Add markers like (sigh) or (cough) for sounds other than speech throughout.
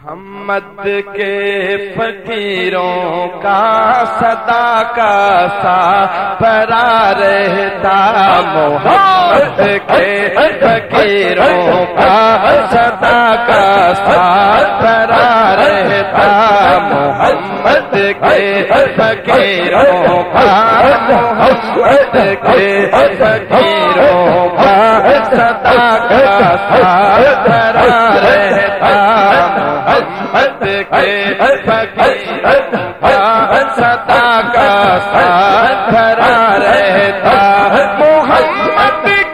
محمد کے فقیروں کا صدا کا سا پرا رہتا محمد کے فقیروں کا صدا کا سا پرا رہتا محمد کے فقیروں کا محمد کے فقیروں کا سدا کا سا رہتا محمد کے فقیر سدا کا ساتھ رہتا محمد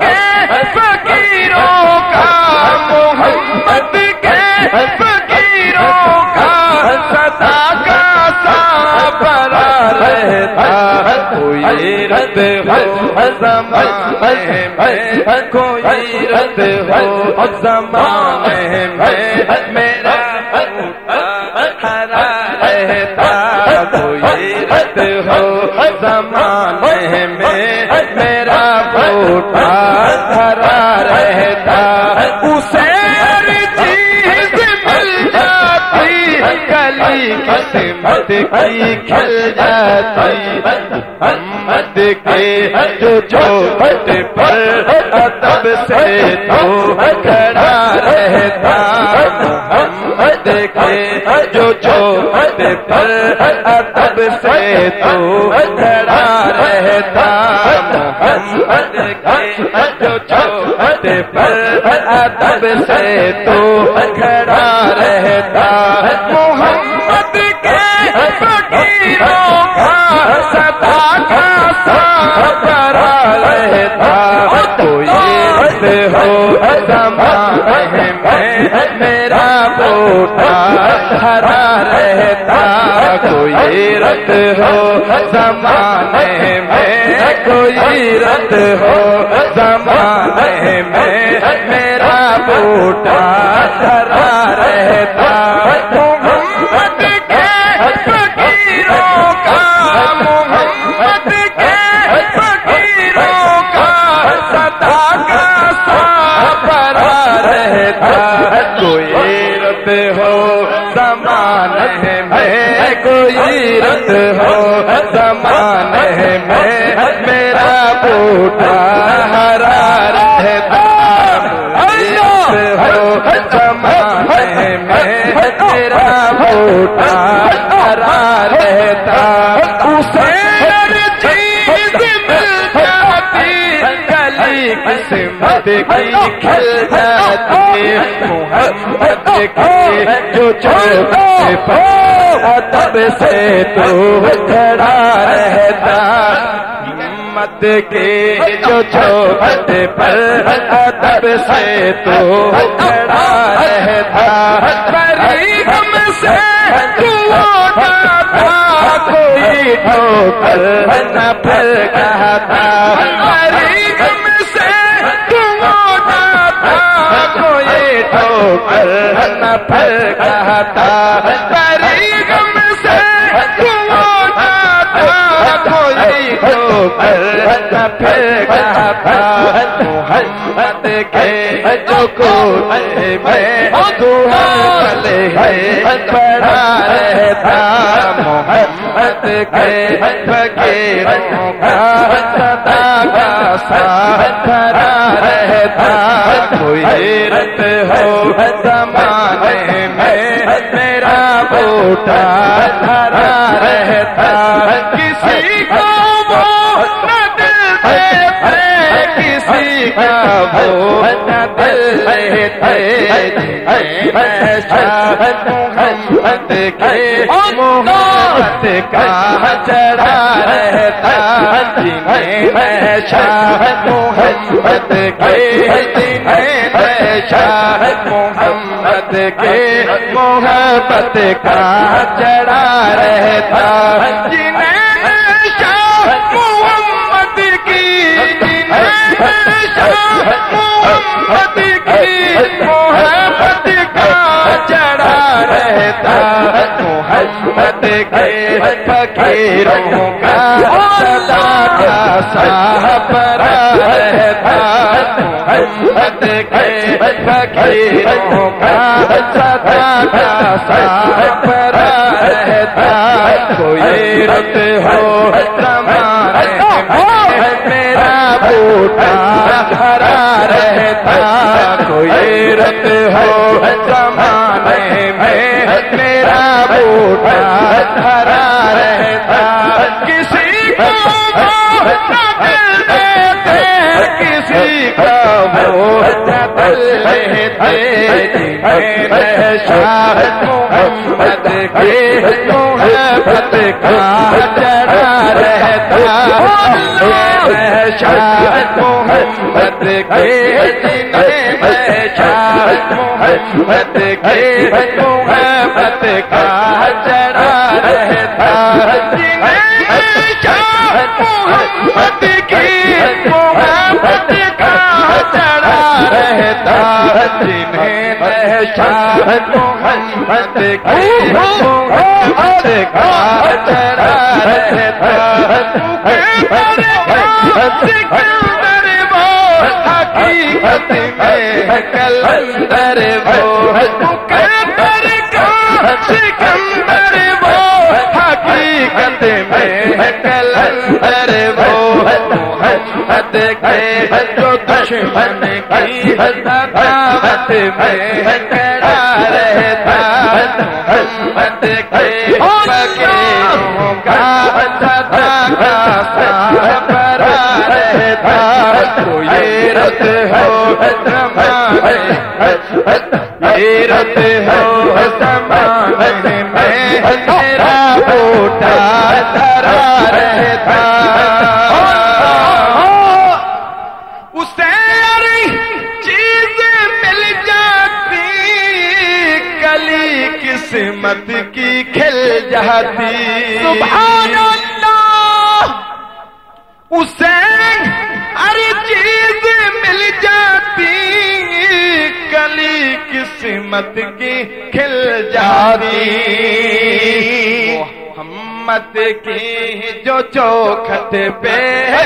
کوئی رد ہو زمانے میں، کوئی رد ہو زمانے میں۔ میرا ہرا رہتا، کوئی رد ہو زمانے میں۔ میرا بوٹا ہرا رہتا، اسے کلی قسمت کی کھل جاتی۔ محمد کے جو چوکٹ پر ادب سے تو کھڑا رہتا۔ محمد کے جو چوکٹ پر ادب سے تو کھڑا رہتا۔ محمد کے جو چوکٹ پر ادب سے تو کھڑا رہتا۔ محمد ہو زمانے میں میرا بوٹا ہرا رہتا، کوئی رت ہو، زمانے میں کوئی رت ہو، زمانے میں میرا بوٹا ہرا رہتا سدا رہتا کوئی رت ہو زمانے میں کوئی رت ہو زمانے میں میرا بوٹا ہرا رہتا ہو زمانے میں میرا بوٹا۔ ہرا رہتا گلی قسمت کی کھل جاتی محمد کے جو چوک ادب سے تو کھڑا رہتا محمد کے جو چوکٹ پر ادب سے تو کھڑا رہتا بری ہم سے تھا، کوئی ٹھوکر نہ پھر کہتا بری پھر کہتا محمد کے جو کو میں دعا ہے بڑا رہتا محمد کے فقیروں کا سدا کا ساتھ کھڑا رہتا کوئی رت ہو زمانے میں میرا بوٹا کھڑا رہتا کسی کو محمد کا چڑھا رہتا جنہیں میں شاہ کے جنہیں میں شاہ محمد کے محبت کا چڑھا رہتا کوئی رت ہو میرا بوٹا ہرا رہتا کوئی رت ہو زمانے میرا بوٹا ہرا رہتا کسی کو (laughs) کسی کا شاہ محمد کے محبت کا چڑھا رہتا شاہ محمد کے شاہ محمد کے محبت کا رہتا محمد کی محبت کا چڑھا رہتا جنہیں شاہ محمد کی محبت کا چڑھا رہتا وہ حقیقت میں کلندر وہ مقدر کا سکندر کلندر وہ محمد کے جو دشمن کی دعوت میں کڑا رہتا محمد کے فقیروں کا صدا کا سہبرا رہتا رت ہو زمانے یہ رت ہو زمانے میں میرا رہتا اسے چیز مل جاتی کلی قسمت کی کھل جاتی سبحان اللہ اسے ہر چیز مل جاتی، کلی قسمت کی کھل جاتی۔ محمد کی جو چوکھت پہ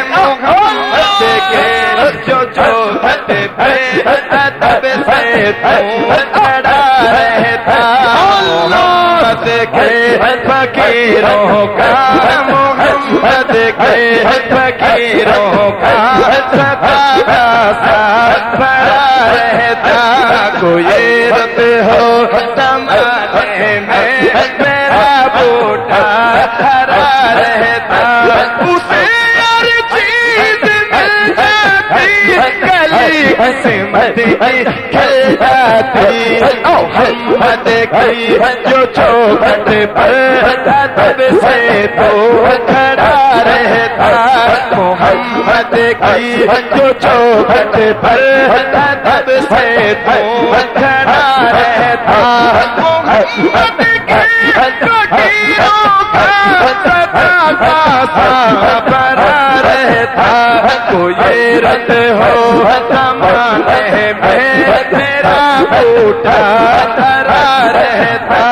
محمد کے جو چوکھت پہ ادب سے تو کھڑا رہتا۔ محمد کے فقیروں کا، محمد کے فقیروں کا رہتا کوئی رت ہو زمانے میں میرا بوٹا ہرا رہتا کلی قسمت کی کھل جاتی محمد کی جو چوکھٹ پر ادب سے تو کھڑا رہتا محمد کی جو چوکھٹ پر ادب سے تو کھڑا رہتا محمد کی فقیروں کا صدا کا سابرا رہتا کوئی رت ہو زمانے میں میرا بوٹا درا رہتا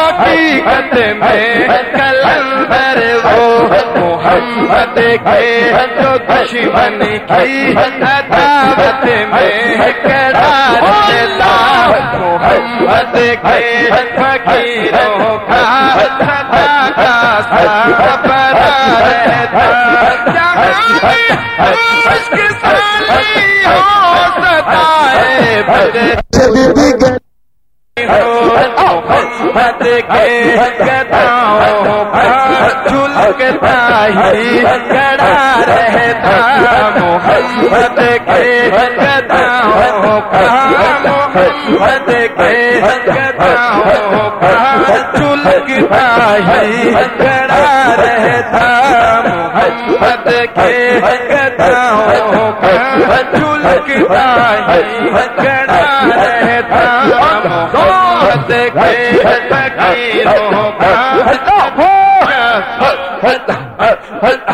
حقیقت میں کلندر وہ محمد کے جو دشمن کی عداوت میں کڑا رہتا محمد کے فقیروں کا صدا رہتا ہو ستائے کے پر جھلکتا ہی کڑا رہتا محمد کے گداؤں پر محمد کے گداؤں پر جھلکتا ہی کڑا رہتا محمد کے گداؤں پر جھلکتا ہی کڑا رہتا محمد کے فقیروں کا هل